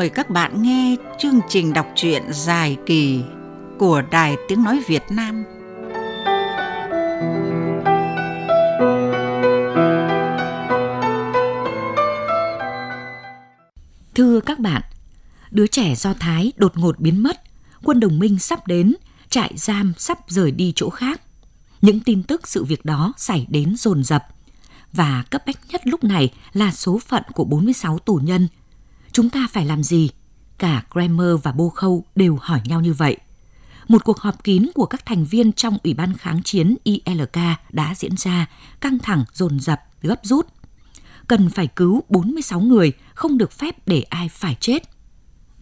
mời các bạn nghe chương trình đọc truyện dài kỳ của Đài Tiếng Nói Việt Nam. Thưa các bạn, đứa trẻ do Thái đột ngột biến mất, quân đồng minh sắp đến, trại giam sắp rời đi chỗ khác. Những tin tức sự việc đó xảy đến dồn dập và cấp bách nhất lúc này là số phận của 46 tù nhân. Chúng ta phải làm gì? Cả Kramer và Bô Khâu đều hỏi nhau như vậy. Một cuộc họp kín của các thành viên trong Ủy ban kháng chiến ILK đã diễn ra, căng thẳng, dồn dập, gấp rút. Cần phải cứu 46 người, không được phép để ai phải chết.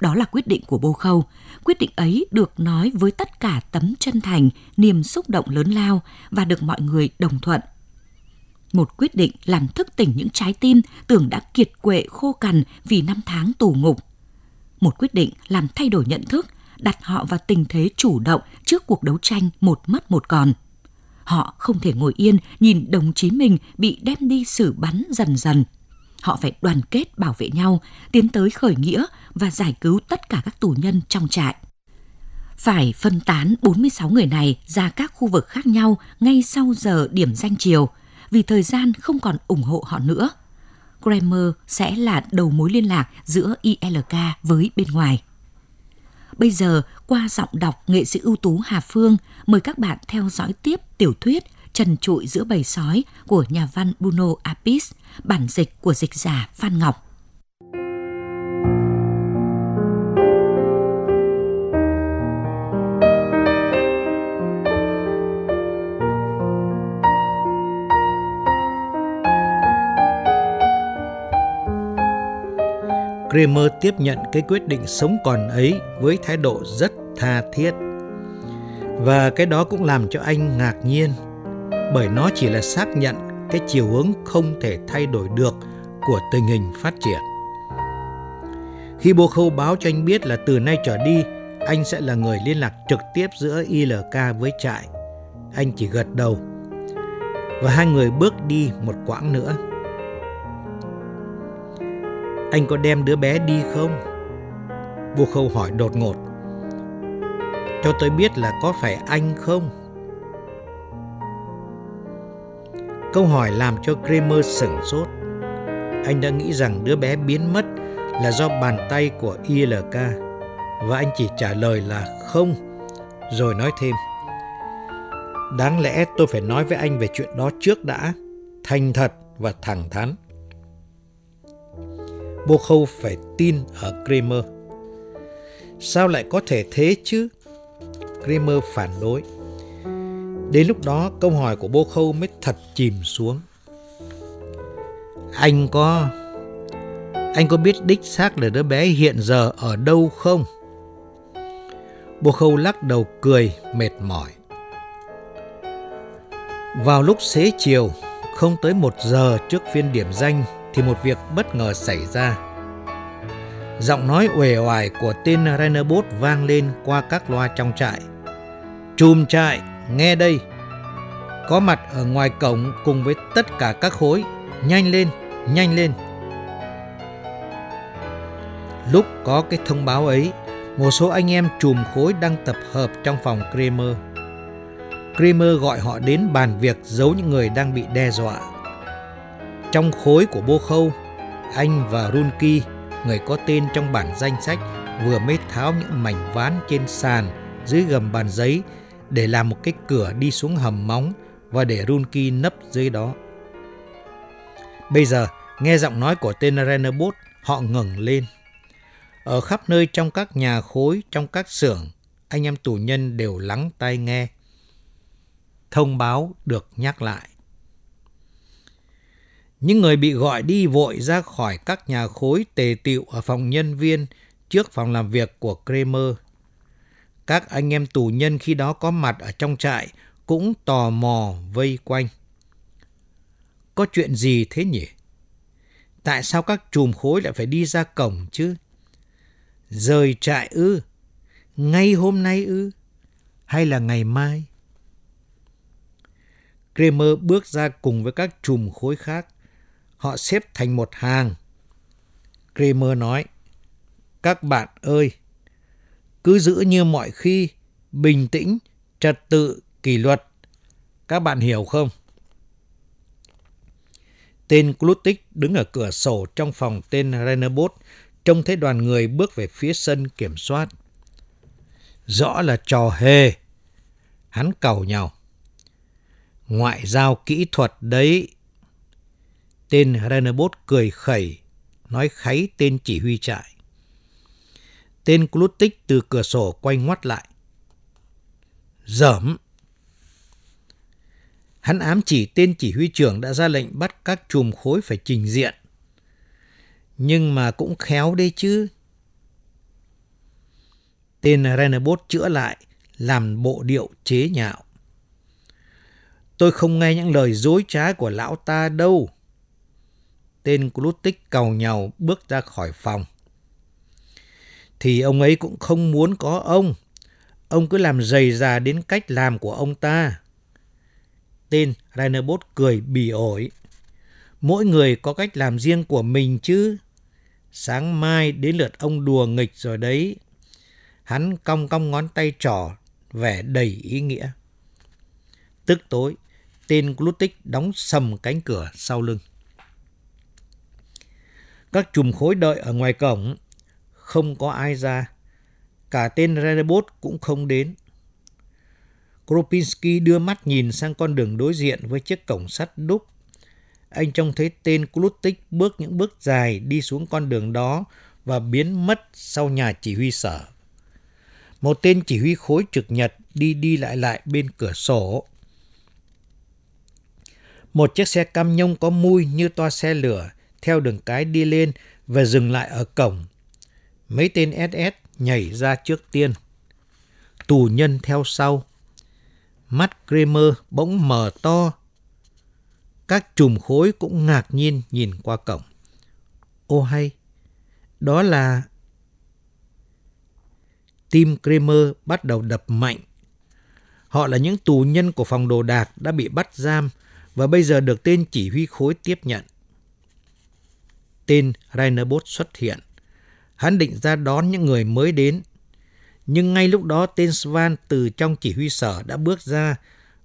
Đó là quyết định của Bô Khâu. Quyết định ấy được nói với tất cả tấm chân thành, niềm xúc động lớn lao và được mọi người đồng thuận. Một quyết định làm thức tỉnh những trái tim tưởng đã kiệt quệ khô cằn vì năm tháng tù ngục. Một quyết định làm thay đổi nhận thức, đặt họ vào tình thế chủ động trước cuộc đấu tranh một mất một còn. Họ không thể ngồi yên nhìn đồng chí mình bị đem đi xử bắn dần dần. Họ phải đoàn kết bảo vệ nhau, tiến tới khởi nghĩa và giải cứu tất cả các tù nhân trong trại. Phải phân tán 46 người này ra các khu vực khác nhau ngay sau giờ điểm danh chiều, vì thời gian không còn ủng hộ họ nữa. Kramer sẽ là đầu mối liên lạc giữa ILK với bên ngoài. Bây giờ, qua giọng đọc nghệ sĩ ưu tú Hà Phương, mời các bạn theo dõi tiếp tiểu thuyết Trần trụi giữa bầy sói của nhà văn Bruno Apis, bản dịch của dịch giả Phan Ngọc. Kramer tiếp nhận cái quyết định sống còn ấy với thái độ rất tha thiết. Và cái đó cũng làm cho anh ngạc nhiên, bởi nó chỉ là xác nhận cái chiều hướng không thể thay đổi được của tình hình phát triển. Khi Bô Khâu báo cho anh biết là từ nay trở đi, anh sẽ là người liên lạc trực tiếp giữa ILK với trại. Anh chỉ gật đầu. Và hai người bước đi một quãng nữa. Anh có đem đứa bé đi không? Vô khâu hỏi đột ngột. Cho tôi biết là có phải anh không? Câu hỏi làm cho Kramer sửng sốt. Anh đã nghĩ rằng đứa bé biến mất là do bàn tay của ILK và anh chỉ trả lời là không, rồi nói thêm. Đáng lẽ tôi phải nói với anh về chuyện đó trước đã, thành thật và thẳng thắn. Bô Khâu phải tin ở Kramer. Sao lại có thể thế chứ? Kramer phản đối. Đến lúc đó câu hỏi của Bô Khâu mới thật chìm xuống. Anh có... Anh có biết đích xác là đứa bé hiện giờ ở đâu không? Bô Khâu lắc đầu cười mệt mỏi. Vào lúc xế chiều, không tới một giờ trước phiên điểm danh thì một việc bất ngờ xảy ra. Giọng nói uể oải của tên Rainerbos vang lên qua các loa trong trại. Chùm trại, nghe đây. Có mặt ở ngoài cổng cùng với tất cả các khối. Nhanh lên, nhanh lên. Lúc có cái thông báo ấy, một số anh em chùm khối đang tập hợp trong phòng Kramer. Kramer gọi họ đến bàn việc giấu những người đang bị đe dọa. Trong khối của Bô Khâu, anh và Runki, người có tên trong bản danh sách, vừa mới tháo những mảnh ván trên sàn dưới gầm bàn giấy để làm một cái cửa đi xuống hầm móng và để Runki nấp dưới đó. Bây giờ, nghe giọng nói của tên Rennerbot, họ ngẩng lên. Ở khắp nơi trong các nhà khối, trong các xưởng, anh em tù nhân đều lắng tai nghe. Thông báo được nhắc lại. Những người bị gọi đi vội ra khỏi các nhà khối tề tiệu ở phòng nhân viên trước phòng làm việc của Kramer. Các anh em tù nhân khi đó có mặt ở trong trại cũng tò mò vây quanh. Có chuyện gì thế nhỉ? Tại sao các chùm khối lại phải đi ra cổng chứ? Rời trại ư? Ngay hôm nay ư? Hay là ngày mai? Kramer bước ra cùng với các chùm khối khác. Họ xếp thành một hàng. Kramer nói, Các bạn ơi, cứ giữ như mọi khi, bình tĩnh, trật tự, kỷ luật. Các bạn hiểu không? Tên Klutik đứng ở cửa sổ trong phòng tên Rennerbot, trông thấy đoàn người bước về phía sân kiểm soát. Rõ là trò hề. Hắn cầu nhau. Ngoại giao kỹ thuật đấy. Tên Rennerbot cười khẩy, nói kháy tên chỉ huy trại. Tên Klutik từ cửa sổ quay ngoắt lại. Dởm. Hắn ám chỉ tên chỉ huy trưởng đã ra lệnh bắt các chùm khối phải trình diện. Nhưng mà cũng khéo đấy chứ. Tên Rennerbot chữa lại, làm bộ điệu chế nhạo. Tôi không nghe những lời dối trá của lão ta đâu. Tên Klutik cầu nhau bước ra khỏi phòng. Thì ông ấy cũng không muốn có ông. Ông cứ làm dày già đến cách làm của ông ta. Tên Rainerbos cười bỉ ổi. Mỗi người có cách làm riêng của mình chứ. Sáng mai đến lượt ông đùa nghịch rồi đấy. Hắn cong cong ngón tay trỏ, vẻ đầy ý nghĩa. Tức tối, tên Glutik đóng sầm cánh cửa sau lưng. Các chùm khối đợi ở ngoài cổng, không có ai ra. Cả tên Redbot cũng không đến. Kropinski đưa mắt nhìn sang con đường đối diện với chiếc cổng sắt đúc. Anh trông thấy tên Klutik bước những bước dài đi xuống con đường đó và biến mất sau nhà chỉ huy sở. Một tên chỉ huy khối trực nhật đi đi lại lại bên cửa sổ. Một chiếc xe cam nhông có mui như toa xe lửa theo đường cái đi lên và dừng lại ở cổng. Mấy tên SS nhảy ra trước tiên. Tù nhân theo sau. Mắt Kramer bỗng mở to. Các chùm khối cũng ngạc nhiên nhìn qua cổng. Ô hay, đó là... Tim Kramer bắt đầu đập mạnh. Họ là những tù nhân của phòng đồ đạc đã bị bắt giam và bây giờ được tên chỉ huy khối tiếp nhận. Tên Rainerbos xuất hiện. Hắn định ra đón những người mới đến nhưng ngay lúc đó tên Svan từ trong chỉ huy sở đã bước ra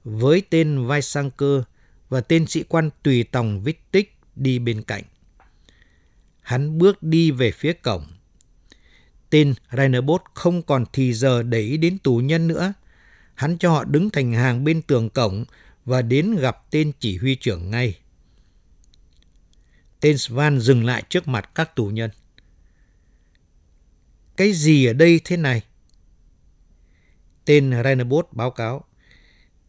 với tên Vaisanker và tên sĩ quan tùy tòng Vít Tích đi bên cạnh. Hắn bước đi về phía cổng. Tên Rainerbos không còn thì giờ để ý đến tù nhân nữa. Hắn cho họ đứng thành hàng bên tường cổng và đến gặp tên chỉ huy trưởng ngay. Tên Svan dừng lại trước mặt các tù nhân. Cái gì ở đây thế này? Tên Rainerbos báo cáo.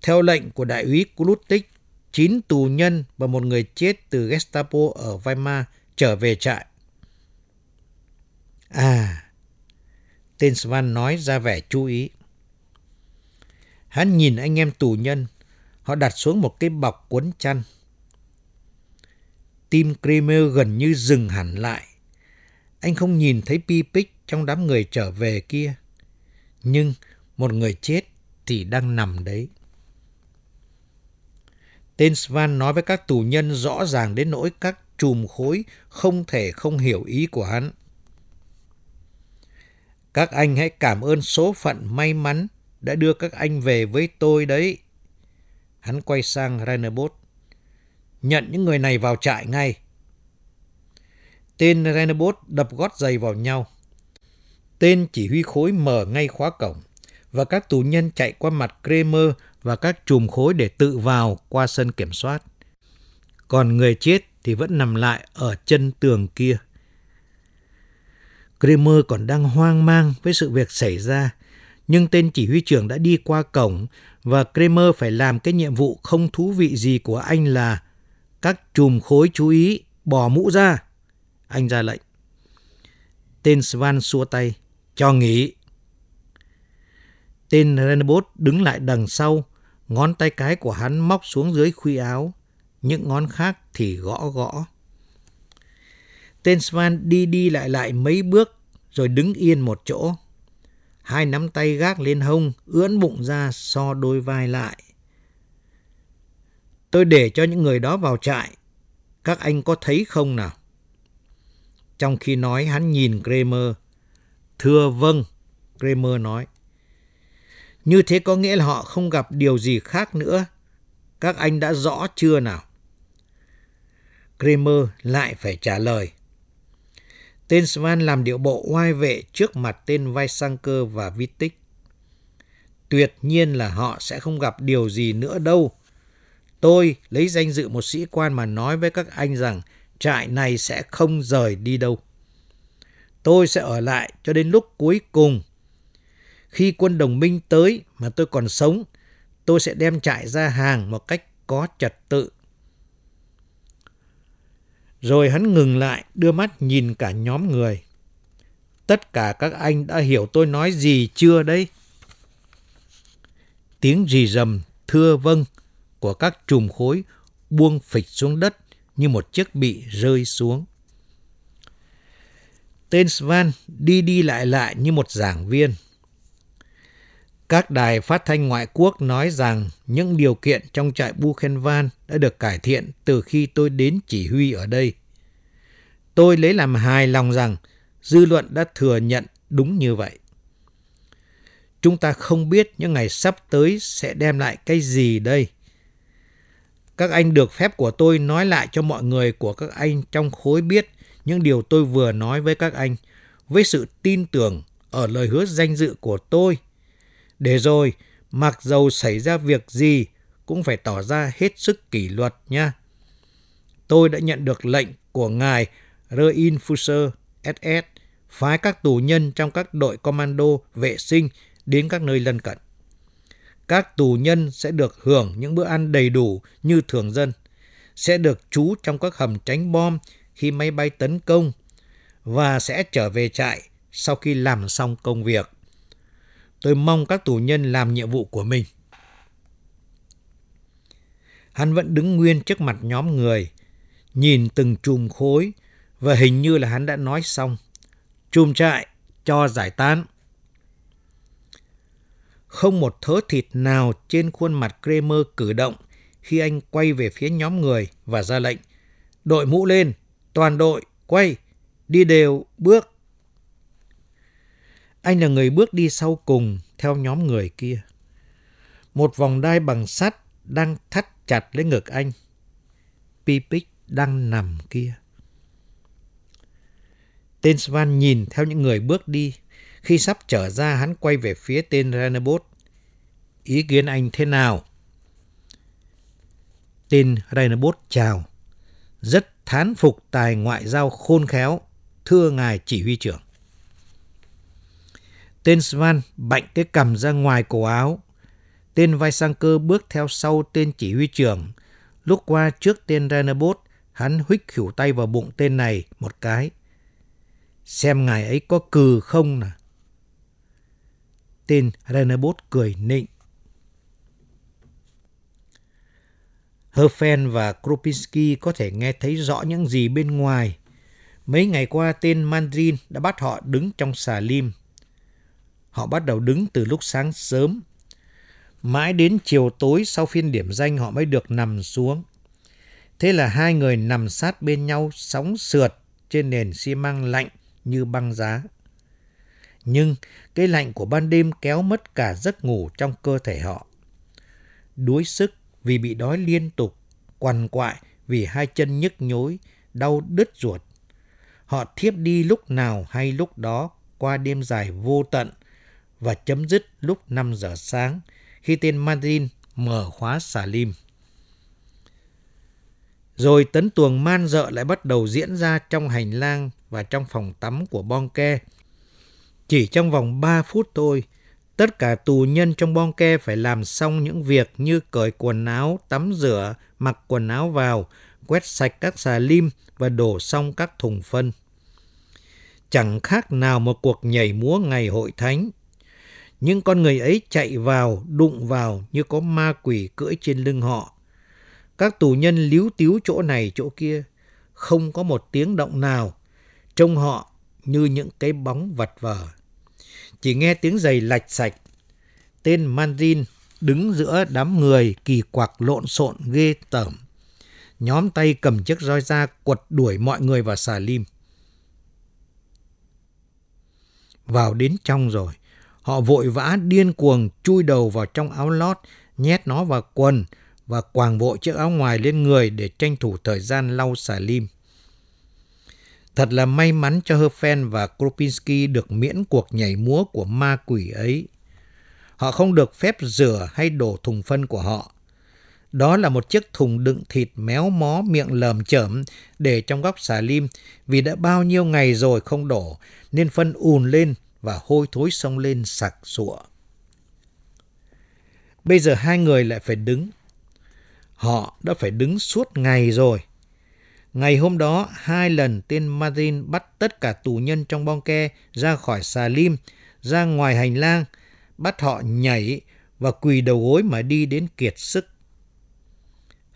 Theo lệnh của đại úy Klutik, 9 tù nhân và một người chết từ Gestapo ở Weimar trở về trại. À, tên Svan nói ra vẻ chú ý. Hắn nhìn anh em tù nhân, họ đặt xuống một cái bọc cuốn chăn. Tim Kramer gần như dừng hẳn lại. Anh không nhìn thấy Pipik trong đám người trở về kia. Nhưng một người chết thì đang nằm đấy. Tên Svan nói với các tù nhân rõ ràng đến nỗi các chùm khối không thể không hiểu ý của hắn. Các anh hãy cảm ơn số phận may mắn đã đưa các anh về với tôi đấy. Hắn quay sang Rainerbos. Nhận những người này vào trại ngay. Tên Renabot đập gót giày vào nhau. Tên chỉ huy khối mở ngay khóa cổng và các tù nhân chạy qua mặt Kramer và các chùm khối để tự vào qua sân kiểm soát. Còn người chết thì vẫn nằm lại ở chân tường kia. Kramer còn đang hoang mang với sự việc xảy ra, nhưng tên chỉ huy trưởng đã đi qua cổng và Kramer phải làm cái nhiệm vụ không thú vị gì của anh là các chùm khối chú ý, bỏ mũ ra. Anh ra lệnh. Tên Svan xua tay, cho nghỉ. Tên Renbot đứng lại đằng sau, ngón tay cái của hắn móc xuống dưới khuy áo, những ngón khác thì gõ gõ. Tên Svan đi đi lại lại mấy bước rồi đứng yên một chỗ. Hai nắm tay gác lên hông, ưỡn bụng ra so đôi vai lại. Tôi để cho những người đó vào trại. Các anh có thấy không nào? Trong khi nói hắn nhìn Kramer, Thưa vâng, Kramer nói. Như thế có nghĩa là họ không gặp điều gì khác nữa. Các anh đã rõ chưa nào? Kramer lại phải trả lời. Tên Svan làm điệu bộ oai vệ trước mặt tên Vaisanker và Vitic. Tuyệt nhiên là họ sẽ không gặp điều gì nữa đâu. Tôi lấy danh dự một sĩ quan mà nói với các anh rằng trại này sẽ không rời đi đâu. Tôi sẽ ở lại cho đến lúc cuối cùng. Khi quân đồng minh tới mà tôi còn sống, tôi sẽ đem trại ra hàng một cách có trật tự. Rồi hắn ngừng lại, đưa mắt nhìn cả nhóm người. Tất cả các anh đã hiểu tôi nói gì chưa đây? Tiếng rì rầm thưa vâng của các trùm khối buông phịch xuống đất như một chiếc bị rơi xuống. Tên Svan đi đi lại lại như một giảng viên. Các đài phát thanh ngoại quốc nói rằng những điều kiện trong trại Buchenwald đã được cải thiện từ khi tôi đến chỉ huy ở đây. Tôi lấy làm hài lòng rằng dư luận đã thừa nhận đúng như vậy. Chúng ta không biết những ngày sắp tới sẽ đem lại cái gì đây. Các anh được phép của tôi nói lại cho mọi người của các anh trong khối biết những điều tôi vừa nói với các anh với sự tin tưởng ở lời hứa danh dự của tôi. Để rồi, mặc dầu xảy ra việc gì cũng phải tỏ ra hết sức kỷ luật nha. Tôi đã nhận được lệnh của ngài Reinfuser SS phái các tù nhân trong các đội commando vệ sinh đến các nơi lân cận. Các tù nhân sẽ được hưởng những bữa ăn đầy đủ như thường dân, sẽ được trú trong các hầm tránh bom khi máy bay tấn công và sẽ trở về trại sau khi làm xong công việc. Tôi mong các tù nhân làm nhiệm vụ của mình. Hắn vẫn đứng nguyên trước mặt nhóm người, nhìn từng chùm khối và hình như là hắn đã nói xong. Chùm trại cho giải tán. Không một thớ thịt nào trên khuôn mặt Kramer cử động khi anh quay về phía nhóm người và ra lệnh. Đội mũ lên, toàn đội, quay, đi đều, bước. Anh là người bước đi sau cùng theo nhóm người kia. Một vòng đai bằng sắt đang thắt chặt lấy ngực anh. Pipic đang nằm kia. Tên Svan nhìn theo những người bước đi. Khi sắp trở ra, hắn quay về phía tên Renabot. Ý kiến anh thế nào? Tên Renabot chào. Rất thán phục tài ngoại giao khôn khéo, thưa ngài chỉ huy trưởng. Tên Svan bạnh cái cầm ra ngoài cổ áo. Tên vai sang cơ bước theo sau tên chỉ huy trưởng. Lúc qua trước tên Renabot, hắn huých khỉu tay vào bụng tên này một cái. Xem ngài ấy có cừ không nè. Tên Renabot cười nịnh. Herfen và Kropinski có thể nghe thấy rõ những gì bên ngoài. Mấy ngày qua, tên Mandrin đã bắt họ đứng trong xà lim. Họ bắt đầu đứng từ lúc sáng sớm. Mãi đến chiều tối sau phiên điểm danh, họ mới được nằm xuống. Thế là hai người nằm sát bên nhau, sóng sượt trên nền xi măng lạnh như băng giá. Nhưng cái lạnh của ban đêm kéo mất cả giấc ngủ trong cơ thể họ. Đuối sức vì bị đói liên tục, quằn quại vì hai chân nhức nhối, đau đứt ruột. Họ thiếp đi lúc nào hay lúc đó qua đêm dài vô tận và chấm dứt lúc 5 giờ sáng khi tên Madrin mở khóa xà lim. Rồi tấn tuồng man dợ lại bắt đầu diễn ra trong hành lang và trong phòng tắm của Bonke. Chỉ trong vòng 3 phút thôi, tất cả tù nhân trong Bonke phải làm xong những việc như cởi quần áo, tắm rửa, mặc quần áo vào, quét sạch các xà lim và đổ xong các thùng phân. Chẳng khác nào một cuộc nhảy múa ngày hội thánh. Những con người ấy chạy vào, đụng vào như có ma quỷ cưỡi trên lưng họ. Các tù nhân líu tíu chỗ này chỗ kia, không có một tiếng động nào, trông họ như những cái bóng vật vờ. Chỉ nghe tiếng giày lạch sạch, tên Mandarin đứng giữa đám người kỳ quặc lộn xộn ghê tởm. Nhóm tay cầm chiếc roi da quật đuổi mọi người vào xà lim. Vào đến trong rồi, họ vội vã điên cuồng chui đầu vào trong áo lót, nhét nó vào quần và quàng vội chiếc áo ngoài lên người để tranh thủ thời gian lau xà lim. Thật là may mắn cho Herfen và Kropinski được miễn cuộc nhảy múa của ma quỷ ấy. Họ không được phép rửa hay đổ thùng phân của họ. Đó là một chiếc thùng đựng thịt méo mó miệng lờm chởm để trong góc xà lim vì đã bao nhiêu ngày rồi không đổ, nên phân ùn lên và hôi thối sông lên sặc sụa. Bây giờ hai người lại phải đứng. Họ đã phải đứng suốt ngày rồi. Ngày hôm đó, hai lần tên Martin bắt tất cả tù nhân trong bong ke ra khỏi xà lim, ra ngoài hành lang, bắt họ nhảy và quỳ đầu gối mà đi đến kiệt sức.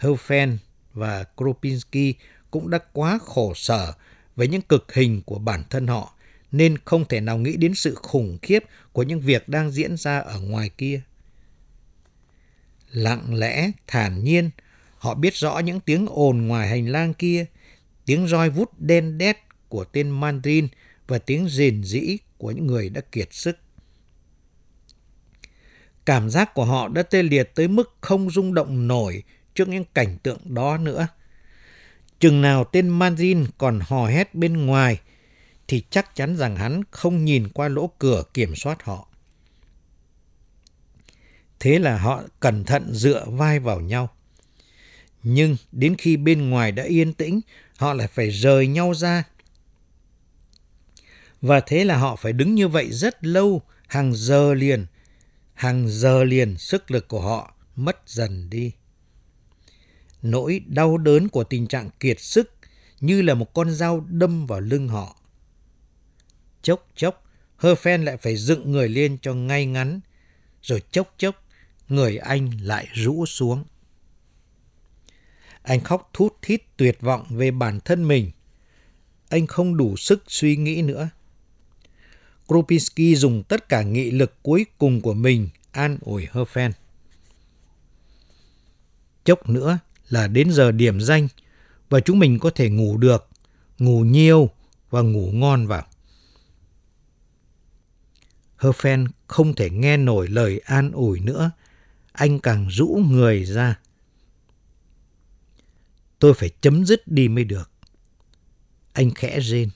Hofen và Kropinski cũng đã quá khổ sở với những cực hình của bản thân họ, nên không thể nào nghĩ đến sự khủng khiếp của những việc đang diễn ra ở ngoài kia. Lặng lẽ, thản nhiên, họ biết rõ những tiếng ồn ngoài hành lang kia, tiếng roi vút đen đét của tên Mandrin và tiếng rền rĩ của những người đã kiệt sức. Cảm giác của họ đã tê liệt tới mức không rung động nổi trước những cảnh tượng đó nữa. Chừng nào tên Mandrin còn hò hét bên ngoài thì chắc chắn rằng hắn không nhìn qua lỗ cửa kiểm soát họ. Thế là họ cẩn thận dựa vai vào nhau. Nhưng đến khi bên ngoài đã yên tĩnh, họ lại phải rời nhau ra. Và thế là họ phải đứng như vậy rất lâu, hàng giờ liền. Hàng giờ liền sức lực của họ mất dần đi. Nỗi đau đớn của tình trạng kiệt sức như là một con dao đâm vào lưng họ. Chốc chốc, Hơ Phen lại phải dựng người lên cho ngay ngắn, rồi chốc chốc, người anh lại rũ xuống. Anh khóc thút thít tuyệt vọng về bản thân mình. Anh không đủ sức suy nghĩ nữa. Kropinski dùng tất cả nghị lực cuối cùng của mình an ủi Herfen. Chốc nữa là đến giờ điểm danh và chúng mình có thể ngủ được, ngủ nhiều và ngủ ngon vào. Herfen không thể nghe nổi lời an ủi nữa. Anh càng rũ người ra. Tôi phải chấm dứt đi mới được. Anh khẽ rên.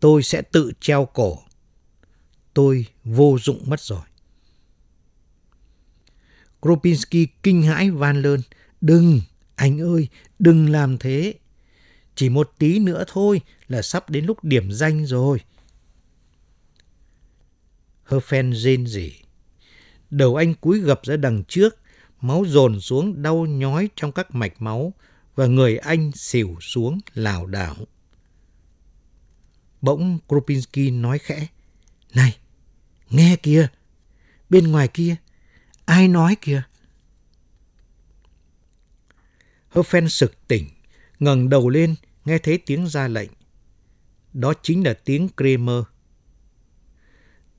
Tôi sẽ tự treo cổ. Tôi vô dụng mất rồi. Kropinski kinh hãi van lơn. Đừng, anh ơi, đừng làm thế. Chỉ một tí nữa thôi là sắp đến lúc điểm danh rồi. Herfen rên rỉ. Đầu anh cúi gập ra đằng trước, máu dồn xuống đau nhói trong các mạch máu và người anh xỉu xuống lảo đảo. Bỗng Kropinski nói khẽ, Này, nghe kìa, bên ngoài kia, ai nói kìa? Herfen sực tỉnh, ngẩng đầu lên, nghe thấy tiếng ra lệnh. Đó chính là tiếng Kramer.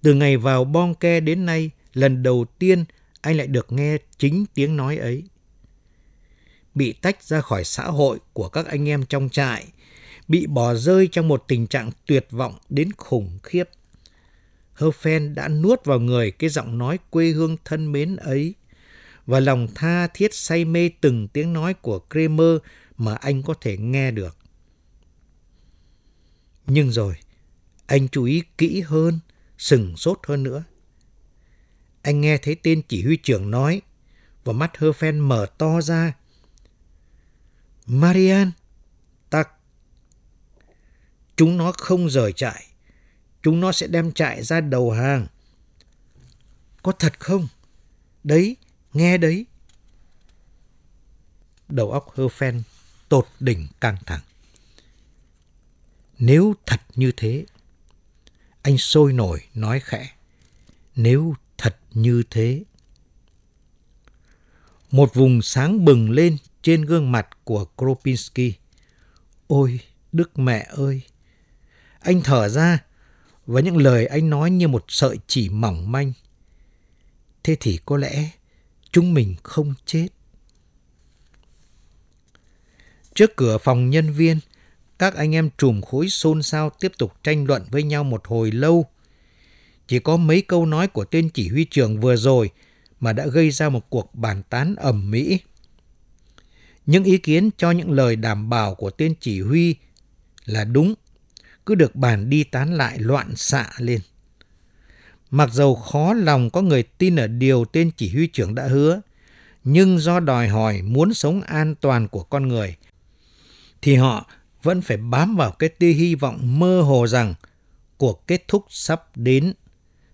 Từ ngày vào Bonke đến nay, lần đầu tiên anh lại được nghe chính tiếng nói ấy. Bị tách ra khỏi xã hội của các anh em trong trại, bị bỏ rơi trong một tình trạng tuyệt vọng đến khủng khiếp. Herfen đã nuốt vào người cái giọng nói quê hương thân mến ấy và lòng tha thiết say mê từng tiếng nói của Kramer mà anh có thể nghe được. Nhưng rồi, anh chú ý kỹ hơn, sừng sốt hơn nữa. Anh nghe thấy tên chỉ huy trưởng nói và mắt Herfen mở to ra. Marian, tắc. Chúng nó không rời trại. Chúng nó sẽ đem trại ra đầu hàng. Có thật không? Đấy, nghe đấy. Đầu óc Herfen tột đỉnh căng thẳng. Nếu thật như thế, anh sôi nổi nói khẽ. Nếu thật như thế. Một vùng sáng bừng lên trên gương mặt của Kropinski. Ôi, Đức mẹ ơi! Anh thở ra và những lời anh nói như một sợi chỉ mỏng manh. Thế thì có lẽ chúng mình không chết. Trước cửa phòng nhân viên, các anh em trùm khối xôn xao tiếp tục tranh luận với nhau một hồi lâu. Chỉ có mấy câu nói của tên chỉ huy trưởng vừa rồi mà đã gây ra một cuộc bàn tán ầm mỹ. Những ý kiến cho những lời đảm bảo của tên chỉ huy là đúng, cứ được bàn đi tán lại loạn xạ lên. Mặc dầu khó lòng có người tin ở điều tên chỉ huy trưởng đã hứa, nhưng do đòi hỏi muốn sống an toàn của con người, thì họ vẫn phải bám vào cái tia hy vọng mơ hồ rằng cuộc kết thúc sắp đến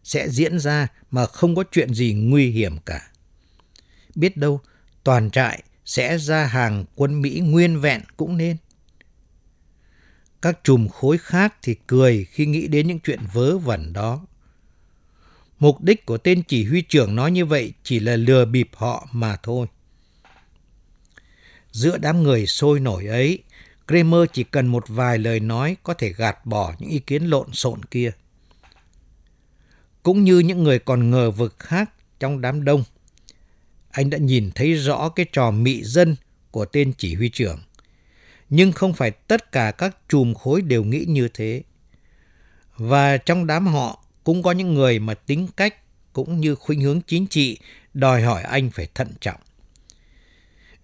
sẽ diễn ra mà không có chuyện gì nguy hiểm cả. Biết đâu toàn trại sẽ ra hàng quân Mỹ nguyên vẹn cũng nên. Các chùm khối khác thì cười khi nghĩ đến những chuyện vớ vẩn đó. Mục đích của tên chỉ huy trưởng nói như vậy chỉ là lừa bịp họ mà thôi. Giữa đám người sôi nổi ấy, Kramer chỉ cần một vài lời nói có thể gạt bỏ những ý kiến lộn xộn kia. Cũng như những người còn ngờ vực khác trong đám đông, anh đã nhìn thấy rõ cái trò mị dân của tên chỉ huy trưởng. Nhưng không phải tất cả các chùm khối đều nghĩ như thế. Và trong đám họ cũng có những người mà tính cách cũng như khuynh hướng chính trị đòi hỏi anh phải thận trọng.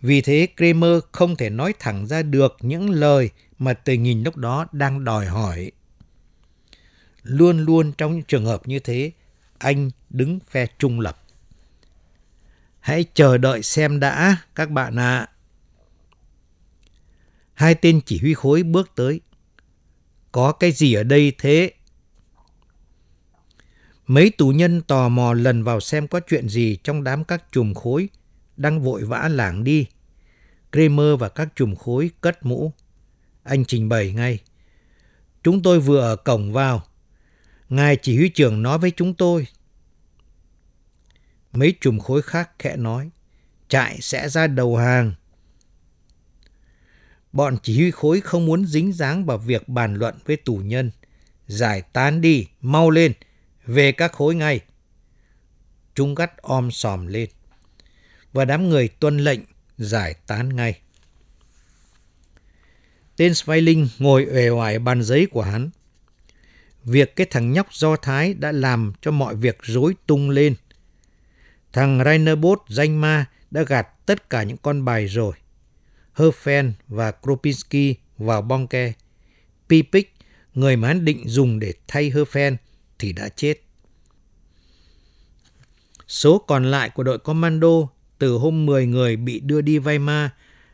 Vì thế Kramer không thể nói thẳng ra được những lời mà tình hình lúc đó đang đòi hỏi. Luôn luôn trong những trường hợp như thế, anh đứng phe trung lập. Hãy chờ đợi xem đã, các bạn ạ. À. Hai tên chỉ huy khối bước tới. Có cái gì ở đây thế? Mấy tù nhân tò mò lần vào xem có chuyện gì trong đám các chùm khối đang vội vã lảng đi. Kramer và các chùm khối cất mũ. Anh trình bày ngay. Chúng tôi vừa ở cổng vào. Ngài chỉ huy trưởng nói với chúng tôi. Mấy chùm khối khác khẽ nói. Trại sẽ ra đầu hàng. Bọn chỉ huy khối không muốn dính dáng vào việc bàn luận với tù nhân. Giải tán đi, mau lên, về các khối ngay. Chúng gắt om sòm lên. Và đám người tuân lệnh giải tán ngay. Tên Sveiling ngồi uể oải bàn giấy của hắn. Việc cái thằng nhóc Do Thái đã làm cho mọi việc rối tung lên. Thằng Rainerbos danh ma đã gạt tất cả những con bài rồi. Herfen và Kropinski vào bong ke. Pipik, người mà hắn định dùng để thay Herfen, thì đã chết. Số còn lại của đội commando từ hôm 10 người bị đưa đi Weimar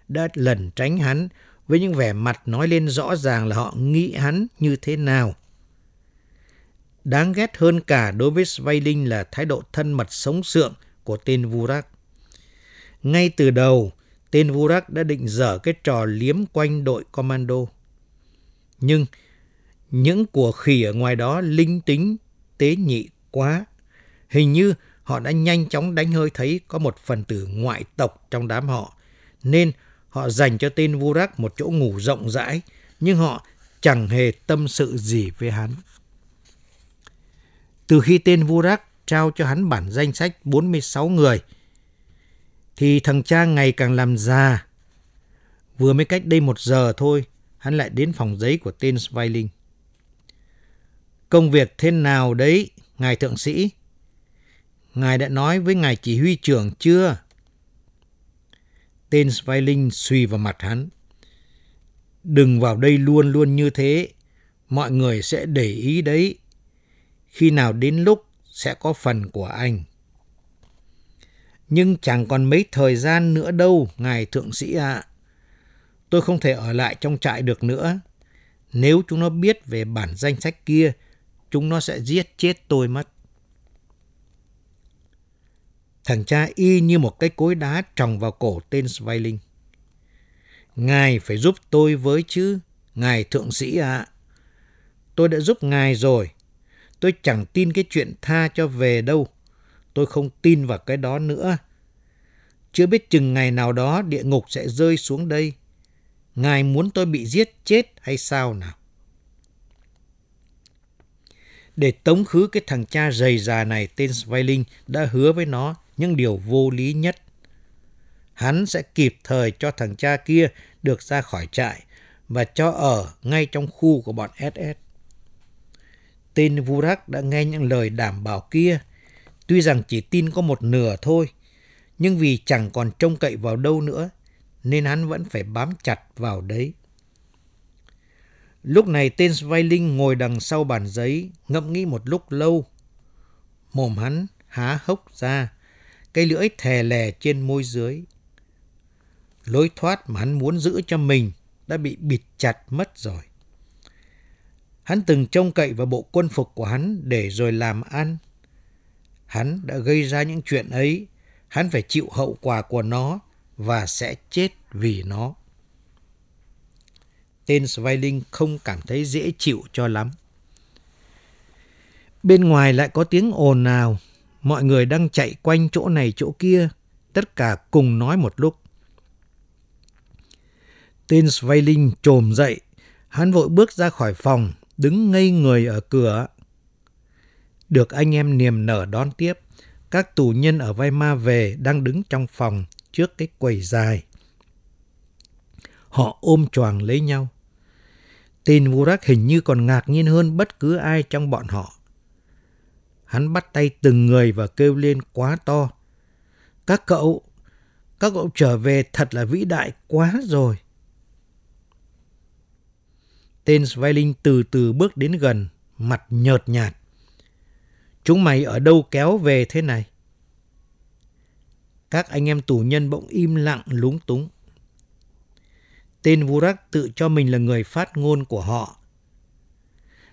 đã lẩn tránh hắn với những vẻ mặt nói lên rõ ràng là họ nghĩ hắn như thế nào. Đáng ghét hơn cả đối với Sveiling là thái độ thân mật sống sượng của tên Vurak. Ngay từ đầu, tên Vurak đã định dở cái trò liếm quanh đội commando. Nhưng những của khỉ ở ngoài đó linh tính, tế nhị quá. Hình như họ đã nhanh chóng đánh hơi thấy có một phần tử ngoại tộc trong đám họ, nên họ dành cho tên Vurak một chỗ ngủ rộng rãi, nhưng họ chẳng hề tâm sự gì với hắn. Từ khi tên Vurak trao cho hắn bản danh sách 46 người, thì thằng cha ngày càng làm già. Vừa mới cách đây một giờ thôi, hắn lại đến phòng giấy của tên Sveiling. Công việc thế nào đấy, ngài thượng sĩ? Ngài đã nói với ngài chỉ huy trưởng chưa? Tên Sveiling suy vào mặt hắn. Đừng vào đây luôn luôn như thế. Mọi người sẽ để ý đấy. Khi nào đến lúc sẽ có phần của anh. Nhưng chẳng còn mấy thời gian nữa đâu, ngài thượng sĩ ạ. À. Tôi không thể ở lại trong trại được nữa. Nếu chúng nó biết về bản danh sách kia, chúng nó sẽ giết chết tôi mất. Thằng cha y như một cái cối đá tròng vào cổ tên Sveiling. Ngài phải giúp tôi với chứ, ngài thượng sĩ ạ. À. Tôi đã giúp ngài rồi. Tôi chẳng tin cái chuyện tha cho về đâu. Tôi không tin vào cái đó nữa. Chưa biết chừng ngày nào đó địa ngục sẽ rơi xuống đây. Ngài muốn tôi bị giết chết hay sao nào? Để tống khứ cái thằng cha dày già này tên Sveiling đã hứa với nó những điều vô lý nhất. Hắn sẽ kịp thời cho thằng cha kia được ra khỏi trại và cho ở ngay trong khu của bọn SS. Tên Vurak đã nghe những lời đảm bảo kia, tuy rằng chỉ tin có một nửa thôi, nhưng vì chẳng còn trông cậy vào đâu nữa, nên hắn vẫn phải bám chặt vào đấy. Lúc này tên Sveiling ngồi đằng sau bàn giấy, ngẫm nghĩ một lúc lâu. Mồm hắn há hốc ra, cây lưỡi thè lè trên môi dưới. Lối thoát mà hắn muốn giữ cho mình đã bị bịt chặt mất rồi. Hắn từng trông cậy vào bộ quân phục của hắn để rồi làm ăn. Hắn đã gây ra những chuyện ấy, hắn phải chịu hậu quả của nó và sẽ chết vì nó. Tên Sveiling không cảm thấy dễ chịu cho lắm. Bên ngoài lại có tiếng ồn nào, mọi người đang chạy quanh chỗ này chỗ kia, tất cả cùng nói một lúc. Tên Sveiling trồm dậy, hắn vội bước ra khỏi phòng, đứng ngây người ở cửa. Được anh em niềm nở đón tiếp, các tù nhân ở vai ma về đang đứng trong phòng trước cái quầy dài. Họ ôm choàng lấy nhau. Tin Vurak hình như còn ngạc nhiên hơn bất cứ ai trong bọn họ. Hắn bắt tay từng người và kêu lên quá to. Các cậu, các cậu trở về thật là vĩ đại quá rồi. Tên Sveiling từ từ bước đến gần, mặt nhợt nhạt. Chúng mày ở đâu kéo về thế này? Các anh em tù nhân bỗng im lặng lúng túng. Tên Vurak tự cho mình là người phát ngôn của họ.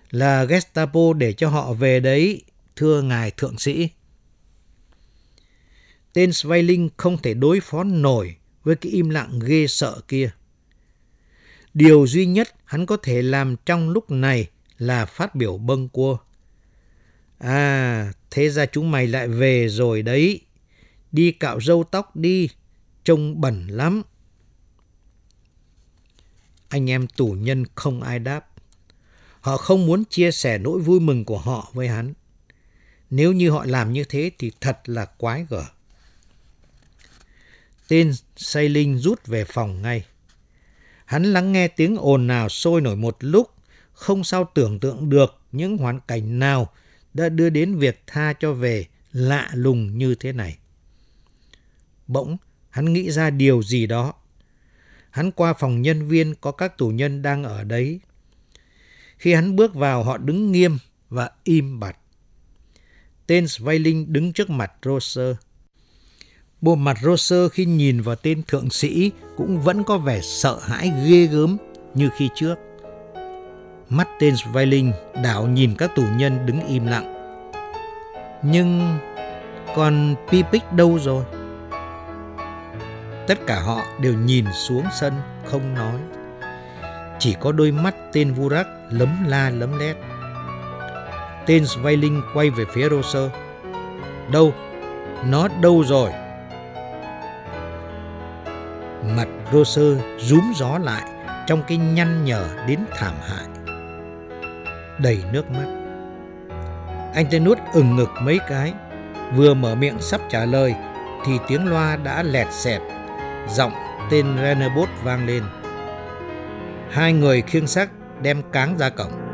Là Gestapo để cho họ về đấy, thưa ngài thượng sĩ. Tên Sveiling không thể đối phó nổi với cái im lặng ghê sợ kia. Điều duy nhất hắn có thể làm trong lúc này là phát biểu bâng cua. À, thế ra chúng mày lại về rồi đấy. Đi cạo râu tóc đi, trông bẩn lắm. Anh em tù nhân không ai đáp. Họ không muốn chia sẻ nỗi vui mừng của họ với hắn. Nếu như họ làm như thế thì thật là quái gở. Tên say linh rút về phòng ngay. Hắn lắng nghe tiếng ồn nào sôi nổi một lúc, không sao tưởng tượng được những hoàn cảnh nào đã đưa đến việc tha cho về lạ lùng như thế này. Bỗng, hắn nghĩ ra điều gì đó. Hắn qua phòng nhân viên có các tù nhân đang ở đấy. Khi hắn bước vào, họ đứng nghiêm và im bặt. Tên Sveiling đứng trước mặt Roser. Bộ mặt Roser khi nhìn vào tên thượng sĩ cũng vẫn có vẻ sợ hãi ghê gớm như khi trước. Mắt tên Sveiling đảo nhìn các tù nhân đứng im lặng. Nhưng còn Pipic đâu rồi? Tất cả họ đều nhìn xuống sân, không nói. Chỉ có đôi mắt tên Vurak lấm la lấm lét. Tên Sveiling quay về phía Roser. Đâu? Nó đâu rồi? Roser rúm gió lại trong cái nhăn nhở đến thảm hại. Đầy nước mắt. Anh ta nuốt ừng ngực mấy cái, vừa mở miệng sắp trả lời thì tiếng loa đã lẹt xẹt, giọng tên Renabot vang lên. Hai người khiêng xác đem cáng ra cổng.